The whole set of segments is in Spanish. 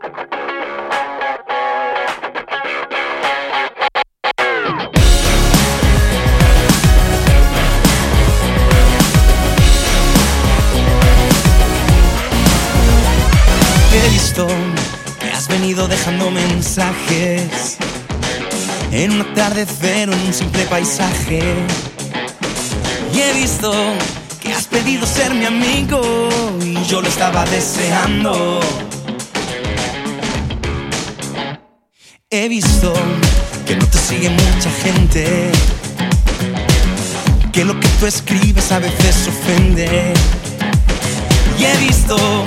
He visto que has venido dejando mensajes en un atardecer o en un simple paisaje. Y he visto que has pedido ser mi amigo y yo lo estaba deseando. He visto que no te sigue mucha gente, que lo que tú escribes a veces ofende. Y he visto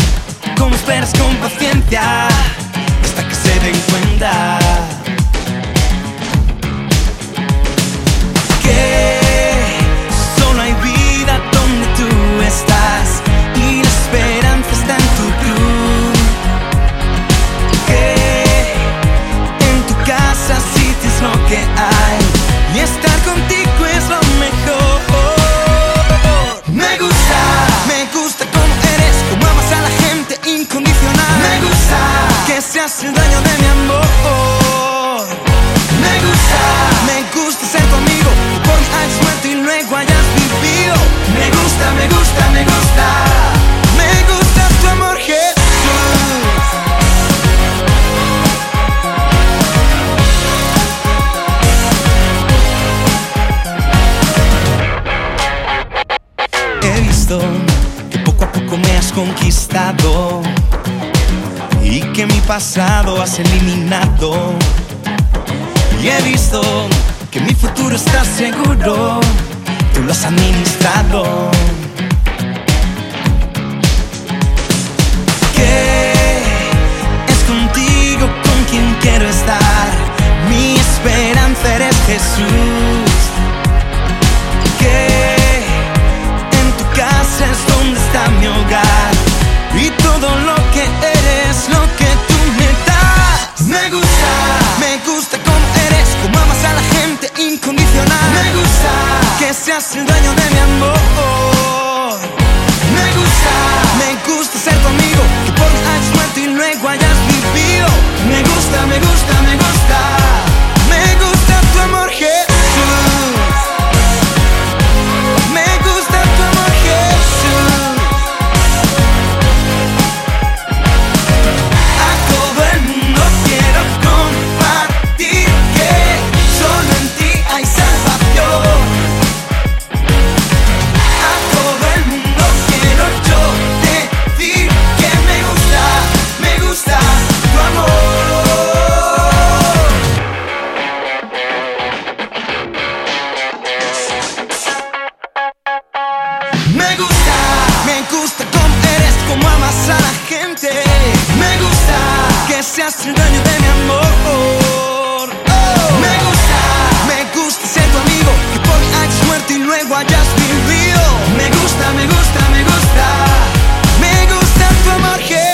y estar contigo es lo mejor. Me gusta, me gusta cómo eres, cómo amas a la gente incondicional. Me gusta que seas el dueño de mi amor. Poco me has conquistado y que mi pasado has eliminado. Y he visto que mi futuro está seguro, tú lo has administrado. Y todo lo que eres, lo que tú me das. Me gusta, me gusta cómo eres, cómo amas a la gente incondicional. Me gusta que seas el dueño de mi amor. Me gusta cómo eres, cómo amas a la gente. Me gusta que seas el dueño de mi amor. Oh. Me gusta, me gusta ser tu amigo. Que por mí hayas muerto y luego hayas vivido. Me gusta, me gusta, me gusta. Me gusta tu amor.